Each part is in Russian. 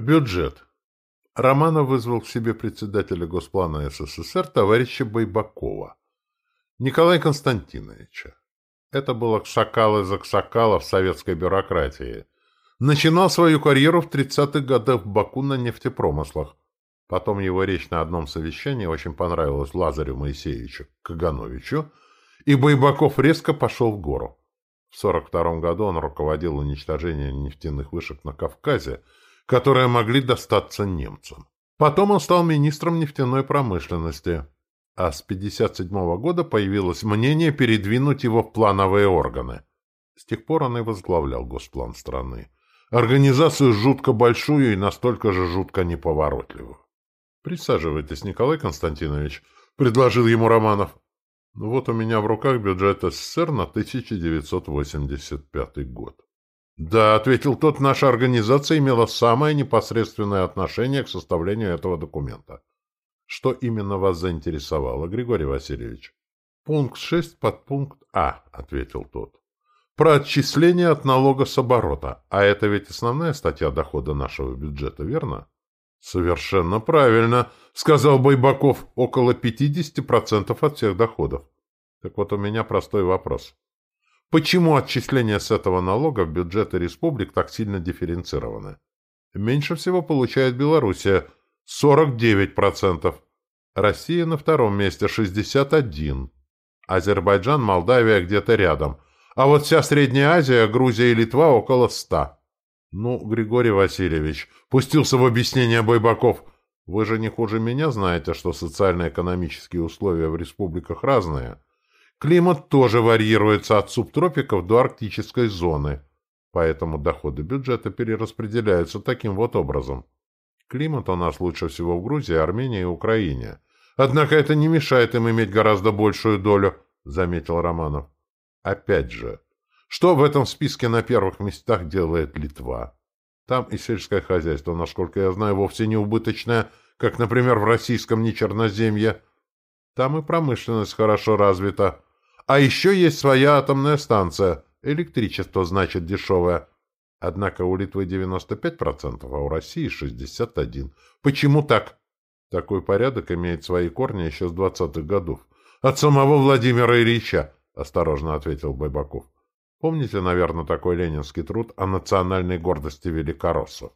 Бюджет. Романов вызвал к себе председателя Госплана СССР товарища Байбакова, Николая Константиновича. Это был Аксакал из Аксакала в советской бюрократии. Начинал свою карьеру в 30-х годах в Баку на нефтепромыслах. Потом его речь на одном совещании очень понравилась Лазарю Моисеевичу Кагановичу, и Байбаков резко пошел в гору. В 1942 году он руководил уничтожением нефтяных вышек на Кавказе, которые могли достаться немцам. Потом он стал министром нефтяной промышленности, а с 1957 года появилось мнение передвинуть его в плановые органы. С тех пор он и возглавлял госплан страны. Организацию жутко большую и настолько же жутко неповоротливую. «Присаживайтесь, Николай Константинович», — предложил ему Романов. «Ну «Вот у меня в руках бюджет СССР на 1985 год». «Да», — ответил тот, — «наша организация имела самое непосредственное отношение к составлению этого документа». «Что именно вас заинтересовало, Григорий Васильевич?» «Пункт 6 под пункт А», — ответил тот. «Про отчисление от налога с оборота. А это ведь основная статья дохода нашего бюджета, верно?» «Совершенно правильно», — сказал Байбаков, — «около 50% от всех доходов». Так вот у меня простой вопрос. Почему отчисления с этого налога в бюджеты республик так сильно дифференцированы? Меньше всего получает Белоруссия – 49%, Россия на втором месте – 61%, Азербайджан, Молдавия где-то рядом, а вот вся Средняя Азия, Грузия и Литва – около 100%. Ну, Григорий Васильевич, пустился в объяснение Байбаков, вы же не хуже меня знаете, что социально-экономические условия в республиках разные – Климат тоже варьируется от субтропиков до арктической зоны, поэтому доходы бюджета перераспределяются таким вот образом. Климат у нас лучше всего в Грузии, Армении и Украине. Однако это не мешает им иметь гораздо большую долю, заметил Романов. Опять же, что в этом списке на первых местах делает Литва? Там и сельское хозяйство, насколько я знаю, вовсе не убыточное, как, например, в российском нечерноземье. Там и промышленность хорошо развита. А еще есть своя атомная станция. Электричество, значит, дешевое. Однако у Литвы 95%, а у России 61%. Почему так? Такой порядок имеет свои корни еще с 20-х годов. От самого Владимира Ильича, осторожно ответил Байбаков. Помните, наверное, такой ленинский труд о национальной гордости великороссов?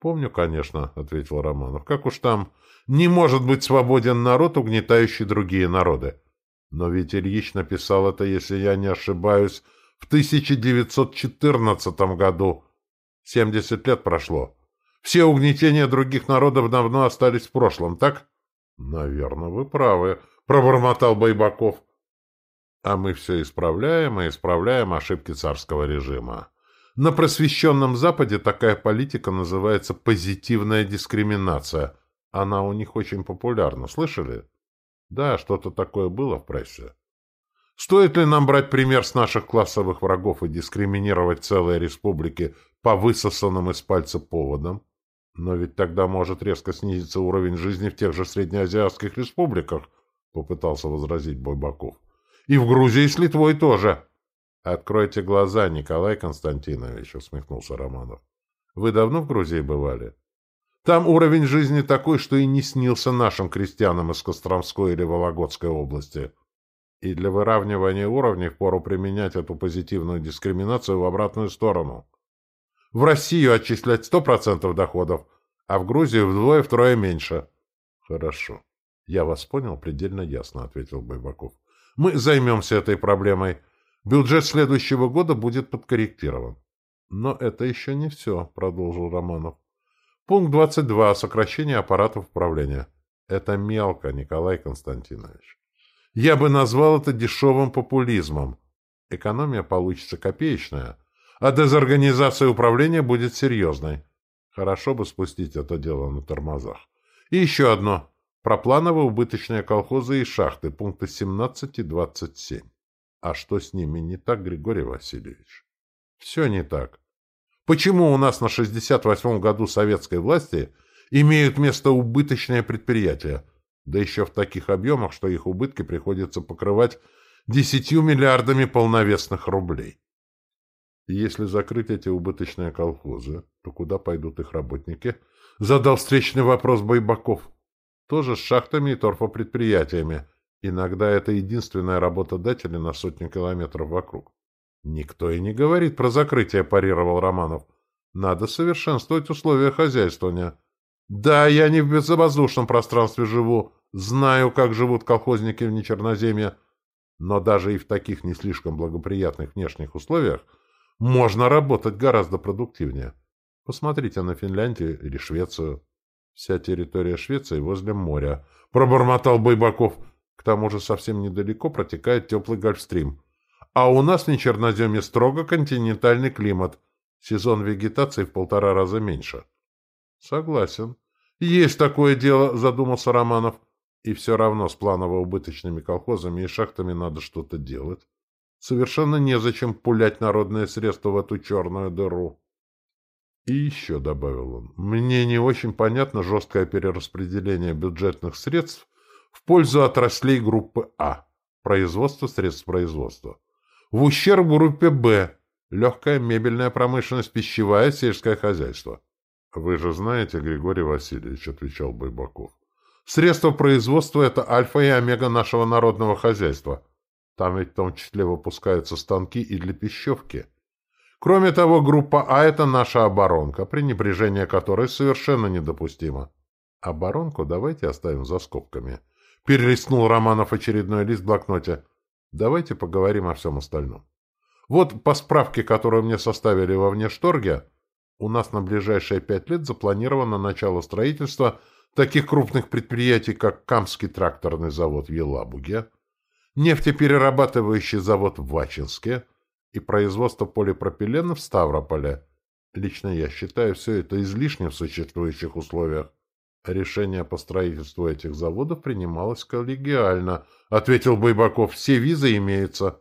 Помню, конечно, ответил Романов. Как уж там, не может быть свободен народ, угнетающий другие народы. Но ведь Ильич написал это, если я не ошибаюсь, в 1914 году. 70 лет прошло. Все угнетения других народов давно остались в прошлом, так? Наверное, вы правы, пробормотал Байбаков. А мы все исправляем и исправляем ошибки царского режима. На просвещенном Западе такая политика называется позитивная дискриминация. Она у них очень популярна, слышали? Да, что-то такое было в прессе. Стоит ли нам брать пример с наших классовых врагов и дискриминировать целые республики по высосанным из пальца поводам? Но ведь тогда может резко снизиться уровень жизни в тех же среднеазиатских республиках, попытался возразить Бойбаков. И в Грузии с Литвой тоже. Откройте глаза, Николай Константинович, усмехнулся Романов. Вы давно в Грузии бывали? Там уровень жизни такой, что и не снился нашим крестьянам из Костромской или Вологодской области. И для выравнивания уровней впору применять эту позитивную дискриминацию в обратную сторону. В Россию отчислять 100% доходов, а в Грузию вдвое-втрое меньше. Хорошо. Я вас понял предельно ясно, ответил Байбаков. Мы займемся этой проблемой. Бюджет следующего года будет подкорректирован. Но это еще не все, продолжил Романов. Пункт 22. Сокращение аппаратов управления. Это мелко, Николай Константинович. Я бы назвал это дешевым популизмом. Экономия получится копеечная, а дезорганизация управления будет серьезной. Хорошо бы спустить это дело на тормозах. И еще одно. Про плановые убыточные колхозы и шахты, пункты 17 и 27. А что с ними не так, Григорий Васильевич? Все не так. Почему у нас на 68-м году советской власти имеют место убыточные предприятия, да еще в таких объемах, что их убытки приходится покрывать десятью миллиардами полновесных рублей? Если закрыть эти убыточные колхозы, то куда пойдут их работники? Задал встречный вопрос Байбаков. Тоже с шахтами и торфопредприятиями. Иногда это единственная работодатели на сотню километров вокруг. Никто и не говорит про закрытие, парировал Романов. Надо совершенствовать условия хозяйствования. Да, я не в безвоздушном пространстве живу, знаю, как живут колхозники в Нечерноземье, но даже и в таких не слишком благоприятных внешних условиях можно работать гораздо продуктивнее. Посмотрите на Финляндию или Швецию. Вся территория Швеции возле моря. Пробормотал Байбаков. К тому же совсем недалеко протекает теплый гольфстрим. А у нас в Нечерноземье строго континентальный климат. Сезон вегетации в полтора раза меньше. Согласен. Есть такое дело, задумался Романов. И все равно с планово-убыточными колхозами и шахтами надо что-то делать. Совершенно незачем пулять народные средства в эту черную дыру. И еще, — добавил он, — мне не очень понятно жесткое перераспределение бюджетных средств в пользу отраслей группы А, производства средств производства, в ущерб группе Б, легкая мебельная промышленность, пищевая, сельское хозяйство. — Вы же знаете, Григорий Васильевич, — отвечал Байбаков, — средства производства — это альфа и омега нашего народного хозяйства. Там ведь в том числе выпускаются станки и для пищевки. Кроме того, группа А — это наша оборонка, пренебрежение которой совершенно недопустимо. Оборонку давайте оставим за скобками. Перелистнул Романов очередной лист в блокноте. Давайте поговорим о всем остальном. Вот по справке, которую мне составили во внешторге, у нас на ближайшие пять лет запланировано начало строительства таких крупных предприятий, как Камский тракторный завод в Елабуге, нефтеперерабатывающий завод в Вачинске и производство полипропилена в Ставрополе. Лично я считаю все это излишним в существующих условиях. Решение по строительству этих заводов принималось коллегиально, ответил Байбаков. Все визы имеются.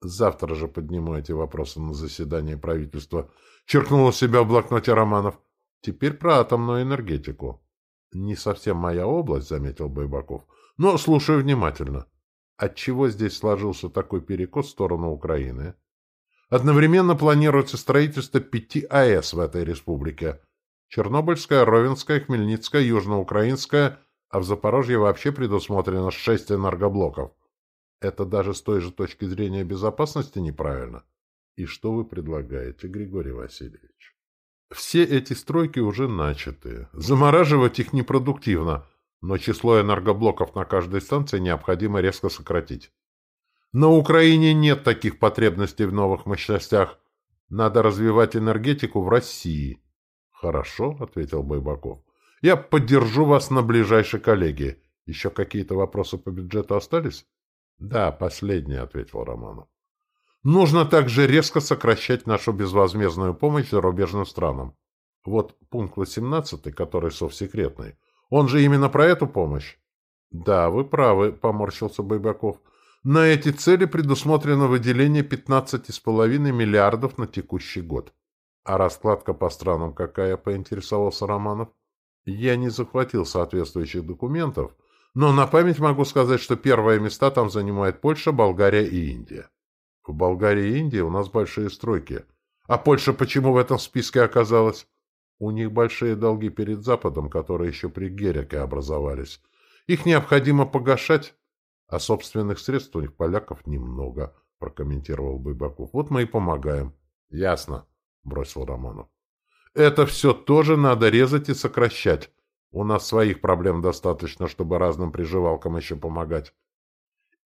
Завтра же подниму эти вопросы на заседании правительства. Черкнула себя в блокноте Романов. Теперь про атомную энергетику. Не совсем моя область, заметил Байбаков, но слушаю внимательно. Отчего здесь сложился такой перекос в сторону Украины? Одновременно планируется строительство пяти АЭС в этой республике – Чернобыльская, Ровенская, Хмельницкая, Южноукраинская, а в Запорожье вообще предусмотрено шесть энергоблоков. Это даже с той же точки зрения безопасности неправильно. И что вы предлагаете, Григорий Васильевич? Все эти стройки уже начаты. Замораживать их непродуктивно, но число энергоблоков на каждой станции необходимо резко сократить. На Украине нет таких потребностей в новых мощностях. Надо развивать энергетику в России. «Хорошо», — ответил Байбаков. «Я поддержу вас на ближайшей коллегии. Еще какие-то вопросы по бюджету остались?» «Да, последние», — ответил Романов. «Нужно также резко сокращать нашу безвозмездную помощь зарубежным странам. Вот пункт 18, который совсекретный. Он же именно про эту помощь?» «Да, вы правы», — поморщился Байбаков. «На эти цели предусмотрено выделение 15,5 миллиардов на текущий год». А раскладка по странам какая, поинтересовался Романов? Я не захватил соответствующих документов, но на память могу сказать, что первые места там занимают Польша, Болгария и Индия. В Болгарии и Индии у нас большие стройки. А Польша почему в этом списке оказалась? У них большие долги перед Западом, которые еще при Герике образовались. Их необходимо погашать, а собственных средств у них поляков немного, прокомментировал Быбаков. Вот мы и помогаем. Ясно. — бросил Романов. «Это все тоже надо резать и сокращать. У нас своих проблем достаточно, чтобы разным приживалкам еще помогать.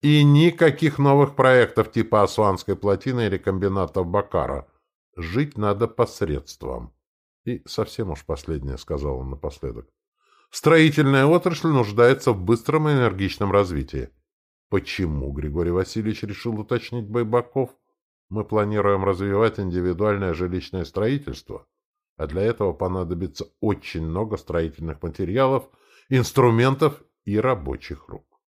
И никаких новых проектов типа Асуанской плотины или комбинатов Бакара. Жить надо посредством». И совсем уж последнее сказал он напоследок. «Строительная отрасль нуждается в быстром и энергичном развитии». «Почему?» — Григорий Васильевич решил уточнить Байбаков. — мы планируем развивать индивидуальное жилищное строительство, а для этого понадобится очень много строительных материалов, инструментов и рабочих рук.